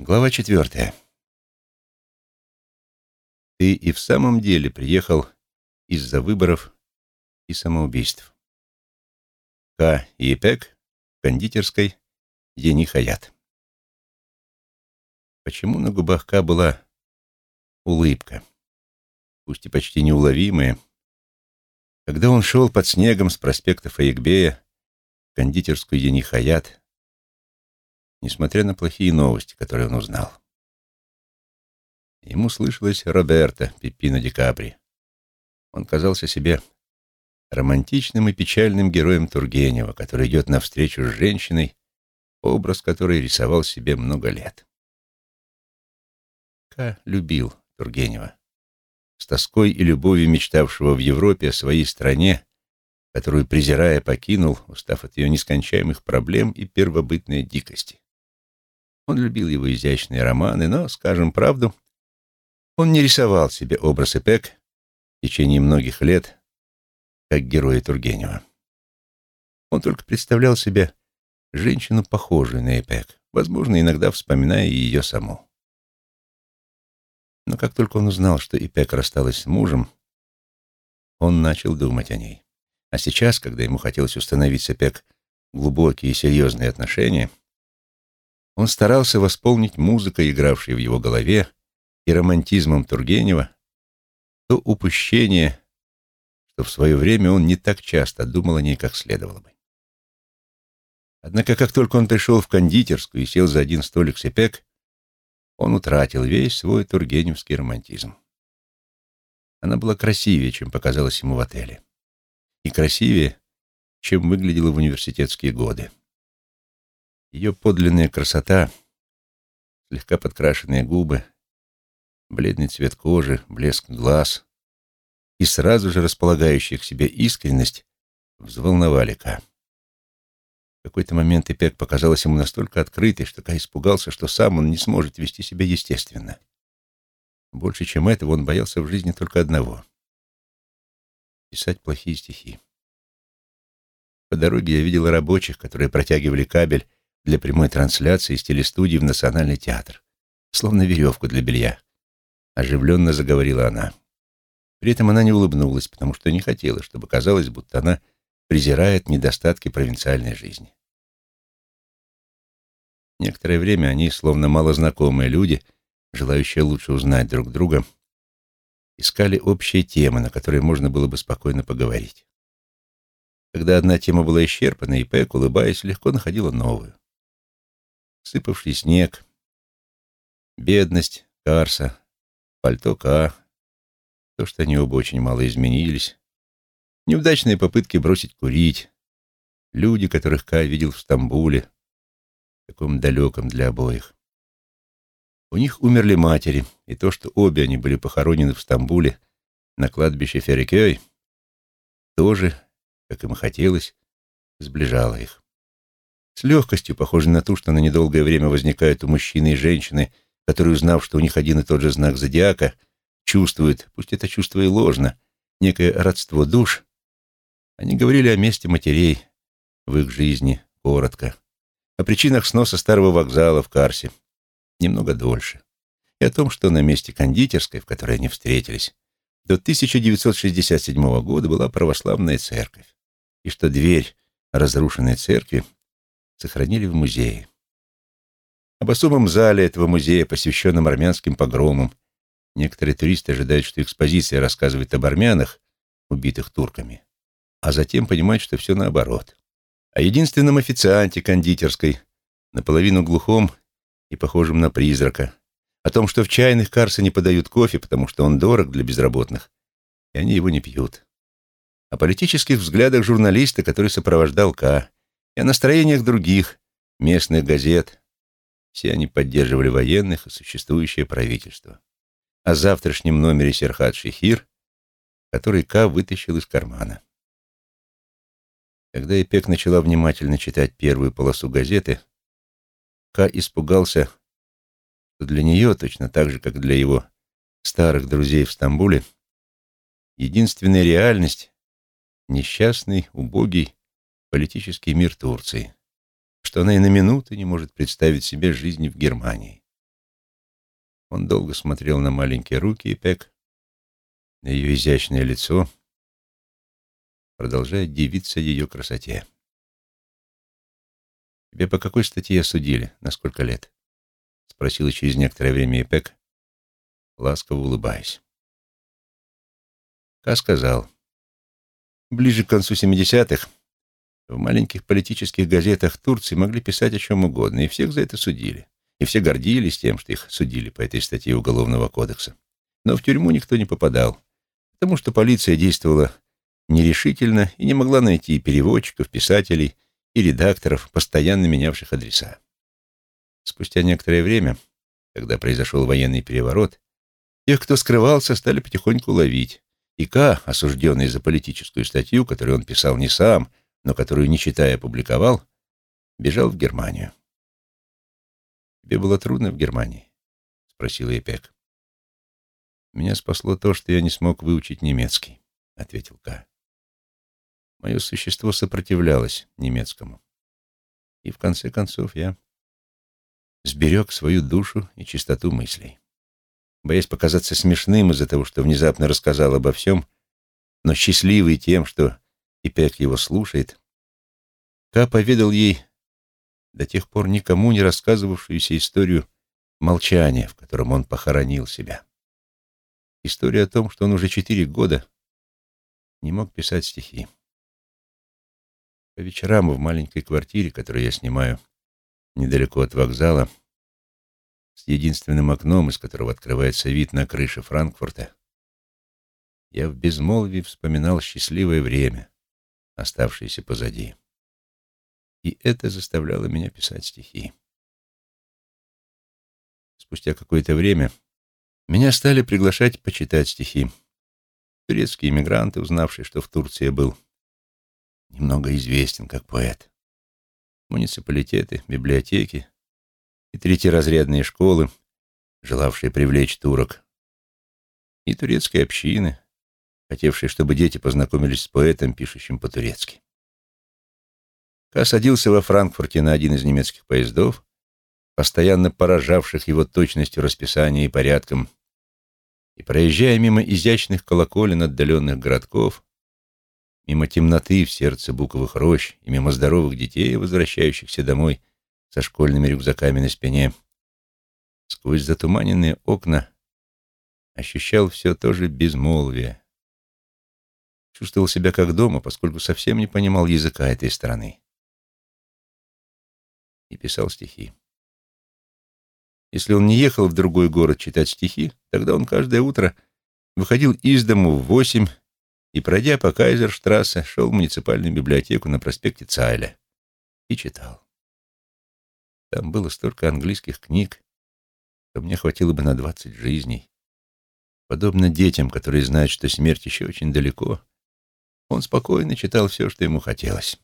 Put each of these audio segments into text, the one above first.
Глава четвертая. Ты и в самом деле приехал из-за выборов и самоубийств. К. в кондитерской Ени Хаят. Почему на губах К была улыбка, пусть и почти неуловимая, когда он шел под снегом с проспекта Фаекбея в кондитерскую Ени Хаят, несмотря на плохие новости, которые он узнал. Ему слышалось Роберто Пиппино Ди Капри. Он казался себе романтичным и печальным героем Тургенева, который идет навстречу с женщиной, образ которой рисовал себе много лет. Ка любил Тургенева, с тоской и любовью мечтавшего в Европе о своей стране, которую, презирая, покинул, устав от ее нескончаемых проблем и первобытной дикости. Он любил его изящные романы, но, скажем правду, он не рисовал себе образ Эпек в течение многих лет как героя Тургенева. Он только представлял себе женщину, похожую на Эпек, возможно, иногда вспоминая ее саму. Но как только он узнал, что Ипек рассталась с мужем, он начал думать о ней. А сейчас, когда ему хотелось установить с Эпек глубокие и серьезные отношения, он старался восполнить музыкой, игравшей в его голове, и романтизмом Тургенева, то упущение, что в свое время он не так часто думал о ней, как следовало бы. Однако, как только он пришел в кондитерскую и сел за один столик с Эпек, он утратил весь свой тургеневский романтизм. Она была красивее, чем показалось ему в отеле. И красивее, чем выглядела в университетские годы. Ее подлинная красота, слегка подкрашенные губы, бледный цвет кожи, блеск глаз и сразу же располагающая к себе искренность взволновали Ка. В какой-то момент Эпек показалась ему настолько открытой, что Ка испугался, что сам он не сможет вести себя естественно. Больше, чем этого, он боялся в жизни только одного — писать плохие стихи. По дороге я видел рабочих, которые протягивали кабель для прямой трансляции из телестудии в Национальный театр, словно веревку для белья. Оживленно заговорила она. При этом она не улыбнулась, потому что не хотела, чтобы казалось, будто она презирает недостатки провинциальной жизни. Некоторое время они, словно малознакомые люди, желающие лучше узнать друг друга, искали общие темы, на которые можно было бы спокойно поговорить. Когда одна тема была исчерпана, и Пэк, улыбаясь, легко находила новую сыпавший снег, бедность Карса, пальто Ка, то, что они оба очень мало изменились, неудачные попытки бросить курить, люди, которых Ка видел в Стамбуле, таком далеком для обоих. У них умерли матери, и то, что обе они были похоронены в Стамбуле на кладбище Ферекёй, тоже, как им хотелось, сближало их с легкостью, похожей на ту, что на недолгое время возникает у мужчины и женщины, которые, узнав, что у них один и тот же знак зодиака, чувствуют, пусть это чувство и ложно, некое родство душ, они говорили о месте матерей в их жизни коротко, о причинах сноса старого вокзала в Карсе немного дольше, и о том, что на месте кондитерской, в которой они встретились, до 1967 года была православная церковь, и что дверь разрушенной церкви сохранили в музее. Об особом зале этого музея, посвященном армянским погромам, некоторые туристы ожидают, что экспозиция рассказывает об армянах, убитых турками, а затем понимают, что все наоборот. О единственном официанте кондитерской, наполовину глухом и похожем на призрака, о том, что в чайных Карса не подают кофе, потому что он дорог для безработных, и они его не пьют. О политических взглядах журналиста, который сопровождал К, и о настроениях других местных газет. Все они поддерживали военных и существующее правительство. О завтрашнем номере Серхат Шехир, который Ка вытащил из кармана. Когда Эпек начала внимательно читать первую полосу газеты, Ка испугался, что для нее, точно так же, как для его старых друзей в Стамбуле, единственная реальность — несчастный, убогий политический мир Турции, что она и на минуту не может представить себе жизни в Германии. Он долго смотрел на маленькие руки и на ее изящное лицо, продолжая дивиться ее красоте. «Тебе по какой статье осудили? На сколько лет?» — спросила через некоторое время Эпек, ласково улыбаясь. Ка сказал, ближе к концу 70-х в маленьких политических газетах Турции могли писать о чем угодно, и всех за это судили. И все гордились тем, что их судили по этой статье Уголовного кодекса. Но в тюрьму никто не попадал, потому что полиция действовала нерешительно и не могла найти переводчиков, писателей и редакторов, постоянно менявших адреса. Спустя некоторое время, когда произошел военный переворот, тех, кто скрывался, стали потихоньку ловить. И К, осужденный за политическую статью, которую он писал не сам, но которую, не читая, опубликовал, бежал в Германию. «Тебе было трудно в Германии?» — спросил Эпек. «Меня спасло то, что я не смог выучить немецкий», — ответил К. Мое существо сопротивлялось немецкому. И в конце концов я сберег свою душу и чистоту мыслей. Боясь показаться смешным из-за того, что внезапно рассказал обо всем, но счастливый тем, что Ипек его слушает, Ка поведал ей до тех пор никому не рассказывавшуюся историю молчания, в котором он похоронил себя. История о том, что он уже четыре года не мог писать стихи. По вечерам в маленькой квартире, которую я снимаю недалеко от вокзала, с единственным окном, из которого открывается вид на крыши Франкфурта, я в безмолвии вспоминал счастливое время, оставшееся позади. И это заставляло меня писать стихи. Спустя какое-то время меня стали приглашать почитать стихи. Турецкие иммигранты, узнавшие, что в Турции я был, немного известен как поэт. Муниципалитеты, библиотеки и третьеразрядные школы, желавшие привлечь турок, и турецкие общины, хотевшие, чтобы дети познакомились с поэтом, пишущим по-турецки. Ка садился во Франкфурте на один из немецких поездов, постоянно поражавших его точностью расписания и порядком, и, проезжая мимо изящных колоколен отдаленных городков, мимо темноты в сердце буковых рощ и мимо здоровых детей, возвращающихся домой со школьными рюкзаками на спине, сквозь затуманенные окна ощущал все то же безмолвие. Чувствовал себя как дома, поскольку совсем не понимал языка этой страны. И писал стихи. Если он не ехал в другой город читать стихи, тогда он каждое утро выходил из дому в восемь и, пройдя по Кайзерштрассе, шел в муниципальную библиотеку на проспекте Цайля и читал. Там было столько английских книг, что мне хватило бы на двадцать жизней. Подобно детям, которые знают, что смерть еще очень далеко, он спокойно читал все, что ему хотелось.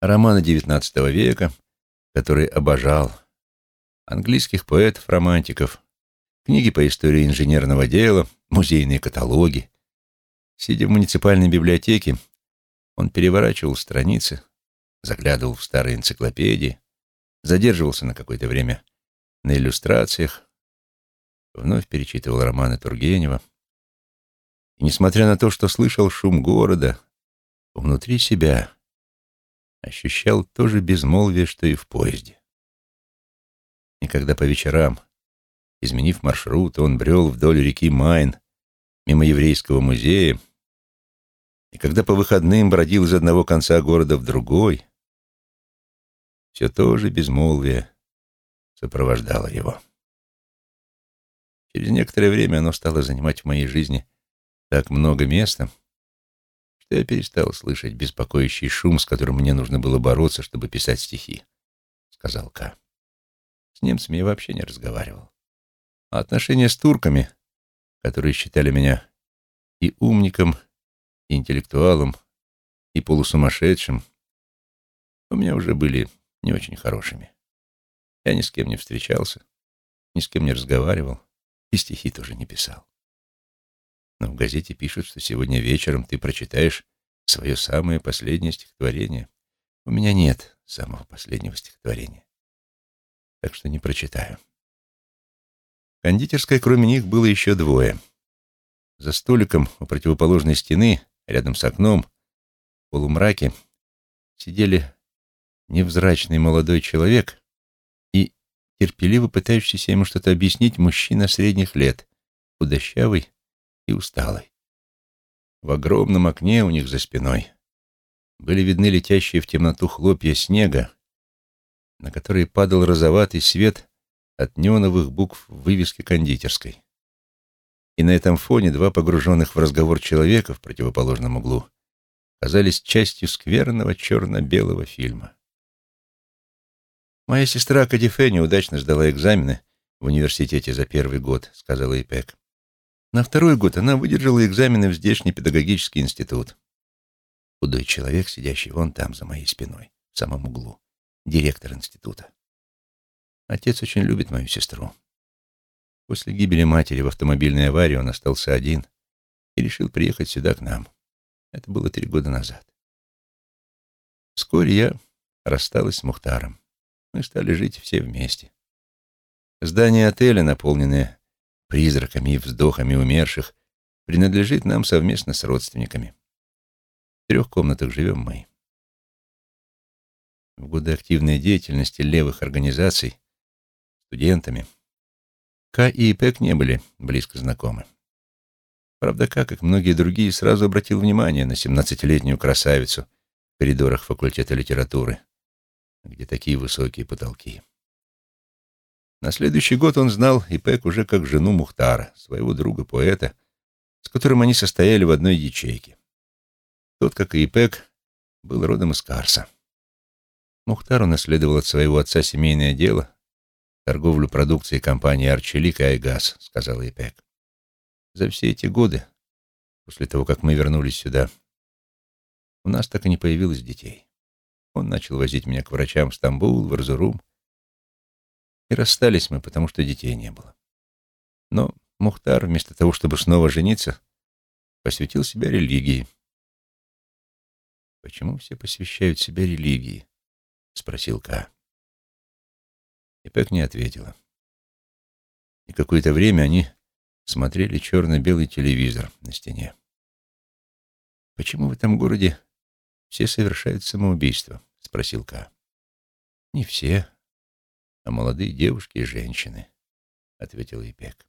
Романы XIX века, которые обожал, английских поэтов-романтиков, книги по истории инженерного дела, музейные каталоги, Сидя в муниципальной библиотеке, он переворачивал страницы, заглядывал в старые энциклопедии, задерживался на какое-то время на иллюстрациях, вновь перечитывал романы Тургенева. И, несмотря на то, что слышал шум города, внутри себя ощущал то же безмолвие, что и в поезде. И когда по вечерам, изменив маршрут, он брел вдоль реки Майн, мимо еврейского музея, и когда по выходным бродил из одного конца города в другой, все то же безмолвие сопровождало его. Через некоторое время оно стало занимать в моей жизни так много места, я перестал слышать беспокоящий шум, с которым мне нужно было бороться, чтобы писать стихи, — сказал Ка. С немцами я вообще не разговаривал. А отношения с турками, которые считали меня и умником, и интеллектуалом, и полусумасшедшим, у меня уже были не очень хорошими. Я ни с кем не встречался, ни с кем не разговаривал, и стихи тоже не писал. Но в газете пишут, что сегодня вечером ты прочитаешь свое самое последнее стихотворение. У меня нет самого последнего стихотворения, так что не прочитаю. кондитерской кроме них было еще двое. За столиком у противоположной стены, рядом с окном, в полумраке, сидели невзрачный молодой человек и терпеливо пытающийся ему что-то объяснить мужчина средних лет, худощавый и усталый. В огромном окне у них за спиной были видны летящие в темноту хлопья снега, на которые падал розоватый свет от неоновых букв в вывеске кондитерской. И на этом фоне два погруженных в разговор человека в противоположном углу казались частью скверного черно-белого фильма. «Моя сестра Кадифе неудачно сдала экзамены в университете за первый год», — сказала Ипек. На второй год она выдержала экзамены в здешний педагогический институт. Худой человек, сидящий вон там, за моей спиной, в самом углу, директор института. Отец очень любит мою сестру. После гибели матери в автомобильной аварии он остался один и решил приехать сюда к нам. Это было три года назад. Вскоре я рассталась с Мухтаром. Мы стали жить все вместе. Здание отеля, наполненное призраками и вздохами умерших, принадлежит нам совместно с родственниками. В трех комнатах живем мы. В годы активной деятельности левых организаций студентами Ка и Ипек не были близко знакомы. Правда, Ка, как многие другие, сразу обратил внимание на семнадцатилетнюю красавицу в коридорах факультета литературы, где такие высокие потолки. На следующий год он знал Ипек уже как жену Мухтара, своего друга-поэта, с которым они состояли в одной ячейке. Тот, как и Ипек, был родом из Карса. Мухтар унаследовал от своего отца семейное дело, торговлю продукцией компании «Арчелик» и «Айгаз», — сказал Ипек. За все эти годы, после того, как мы вернулись сюда, у нас так и не появилось детей. Он начал возить меня к врачам в Стамбул, в Арзурум, и расстались мы, потому что детей не было. Но Мухтар, вместо того, чтобы снова жениться, посвятил себя религии. «Почему все посвящают себя религии?» — спросил Ка. И Пэк не ответила. И какое-то время они смотрели черно-белый телевизор на стене. «Почему в этом городе все совершают самоубийство?» — спросил Ка. «Не все», а молодые девушки и женщины, — ответил Ипек.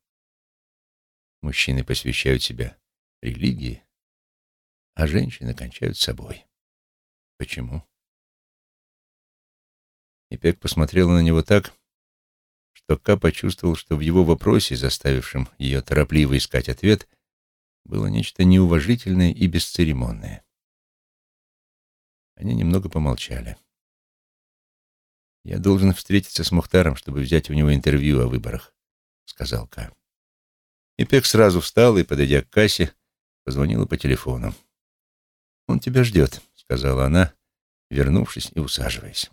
Мужчины посвящают себя религии, а женщины кончают собой. Почему? Ипек посмотрела на него так, что Ка почувствовал, что в его вопросе, заставившем ее торопливо искать ответ, было нечто неуважительное и бесцеремонное. Они немного помолчали. «Я должен встретиться с Мухтаром, чтобы взять у него интервью о выборах», — сказал Ка. Ипек сразу встал и, подойдя к кассе, позвонила по телефону. «Он тебя ждет», — сказала она, вернувшись и усаживаясь.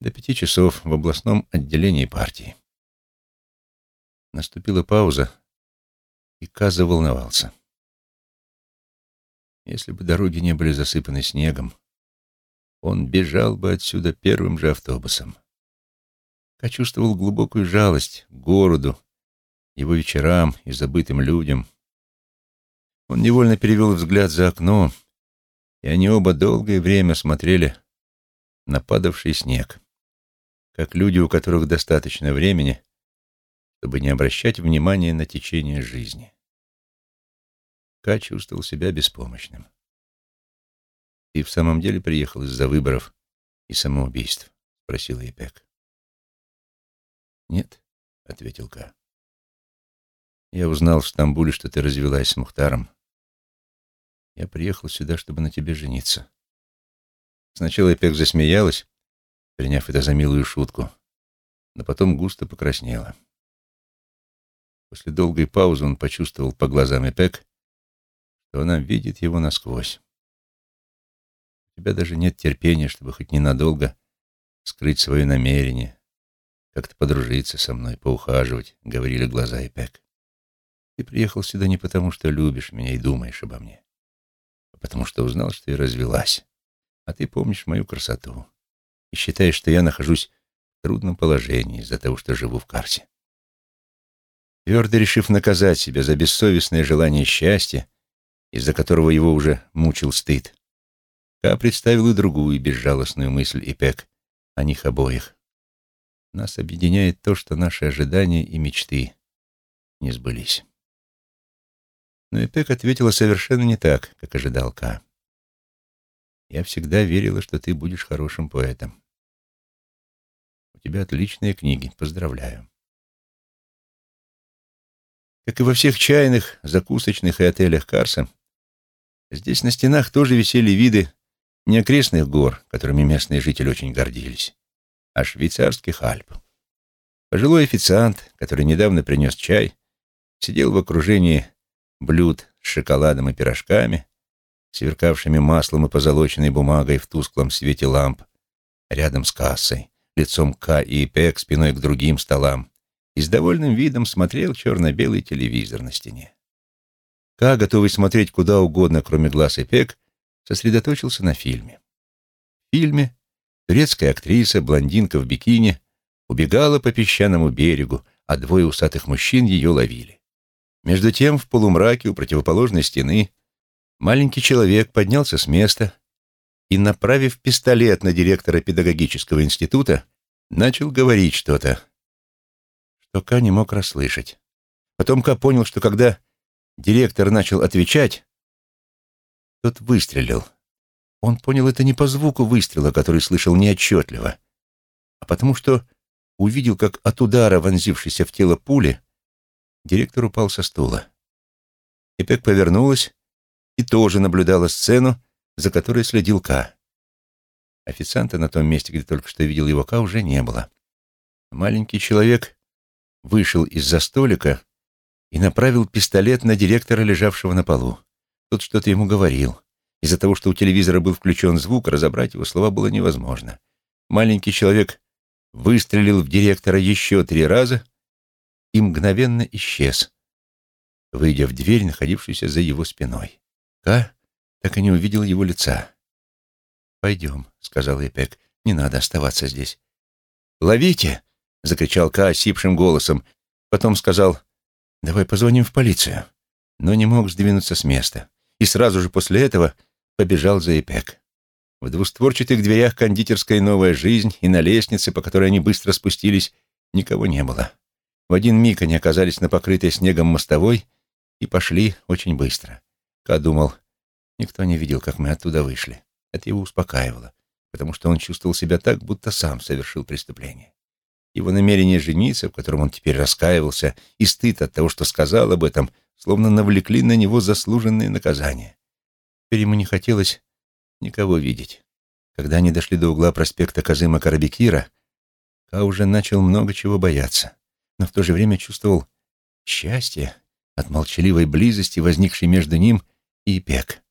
«До пяти часов в областном отделении партии». Наступила пауза, и Ка заволновался. Если бы дороги не были засыпаны снегом, он бежал бы отсюда первым же автобусом. Я чувствовал глубокую жалость к городу, его вечерам и забытым людям. Он невольно перевел взгляд за окно, и они оба долгое время смотрели на падавший снег, как люди, у которых достаточно времени, чтобы не обращать внимания на течение жизни. Ка чувствовал себя беспомощным. «Ты в самом деле приехал из-за выборов и самоубийств?» — спросила Ипек. «Нет», — ответил Ка. «Я узнал в Стамбуле, что ты развелась с Мухтаром. Я приехал сюда, чтобы на тебе жениться». Сначала Ипек засмеялась, приняв это за милую шутку, но потом густо покраснела. После долгой паузы он почувствовал по глазам Эпек, что она видит его насквозь тебя даже нет терпения, чтобы хоть ненадолго скрыть свое намерение, как-то подружиться со мной, поухаживать, — говорили глаза и Пек. Ты приехал сюда не потому, что любишь меня и думаешь обо мне, а потому что узнал, что я развелась, а ты помнишь мою красоту и считаешь, что я нахожусь в трудном положении из-за того, что живу в Карсе. Твердо решив наказать себя за бессовестное желание счастья, из-за которого его уже мучил стыд, Ка представил и другую безжалостную мысль Ипек о них обоих. Нас объединяет то, что наши ожидания и мечты не сбылись. Но Ипек ответила совершенно не так, как ожидал Ка. «Я всегда верила, что ты будешь хорошим поэтом. У тебя отличные книги, поздравляю». Как и во всех чайных, закусочных и отелях Карса, здесь на стенах тоже висели виды не окрестных гор, которыми местные жители очень гордились, а швейцарских Альп. Пожилой официант, который недавно принес чай, сидел в окружении блюд с шоколадом и пирожками, сверкавшими маслом и позолоченной бумагой в тусклом свете ламп, рядом с кассой, лицом К и Пек спиной к другим столам, и с довольным видом смотрел черно-белый телевизор на стене. К, готовый смотреть куда угодно, кроме глаз и Пек, сосредоточился на фильме. В фильме турецкая актриса, блондинка в бикини, убегала по песчаному берегу, а двое усатых мужчин ее ловили. Между тем, в полумраке у противоположной стены маленький человек поднялся с места и, направив пистолет на директора педагогического института, начал говорить что-то, что Ка не мог расслышать. Потом Ка понял, что когда директор начал отвечать, тот выстрелил. Он понял это не по звуку выстрела, который слышал неотчетливо, а потому что увидел, как от удара, вонзившейся в тело пули, Директор упал со стула. Ипек повернулась и тоже наблюдала сцену, за которой следил Ка. Официанта на том месте, где только что видел его Ка, уже не было. Маленький человек вышел из-за столика и направил пистолет на директора, лежавшего на полу. Тот что-то ему говорил. Из-за того, что у телевизора был включен звук, разобрать его слова было невозможно. Маленький человек выстрелил в директора еще три раза — и мгновенно исчез, выйдя в дверь, находившуюся за его спиной. Ка так и не увидел его лица. «Пойдем», — сказал Эпек, — «не надо оставаться здесь». «Ловите!» — закричал Ка осипшим голосом. Потом сказал, «Давай позвоним в полицию». Но не мог сдвинуться с места. И сразу же после этого побежал за Эпек. В двустворчатых дверях кондитерской «Новая жизнь» и на лестнице, по которой они быстро спустились, никого не было. В один миг они оказались на покрытой снегом мостовой и пошли очень быстро. Ка думал, никто не видел, как мы оттуда вышли. Это его успокаивало, потому что он чувствовал себя так, будто сам совершил преступление. Его намерение жениться, в котором он теперь раскаивался, и стыд от того, что сказал об этом, словно навлекли на него заслуженные наказания. Теперь ему не хотелось никого видеть. Когда они дошли до угла проспекта Казыма Карабекира, Ка уже начал много чего бояться но в то же время чувствовал счастье от молчаливой близости, возникшей между ним и Ипек,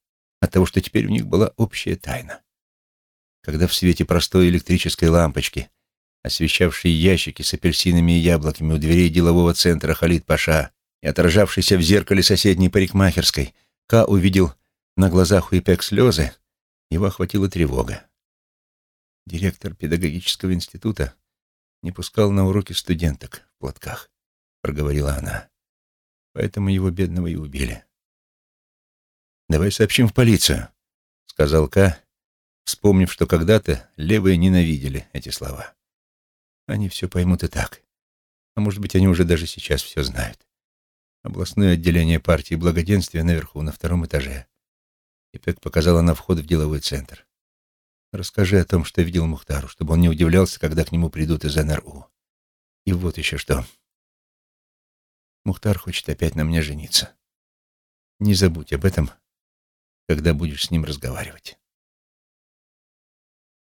от того, что теперь у них была общая тайна. Когда в свете простой электрической лампочки, освещавшей ящики с апельсинами и яблоками у дверей делового центра Халид-Паша и отражавшейся в зеркале соседней парикмахерской, Ка увидел на глазах у Ипек слезы, его охватила тревога. Директор педагогического института не пускал на уроки студенток в платках, — проговорила она. Поэтому его бедного и убили. «Давай сообщим в полицию», — сказал Ка, вспомнив, что когда-то левые ненавидели эти слова. Они все поймут и так. А может быть, они уже даже сейчас все знают. Областное отделение партии благоденствия наверху, на втором этаже. И Пек показала на вход в деловой центр. Расскажи о том, что видел Мухтару, чтобы он не удивлялся, когда к нему придут из НРУ. И вот еще что. Мухтар хочет опять на мне жениться. Не забудь об этом, когда будешь с ним разговаривать.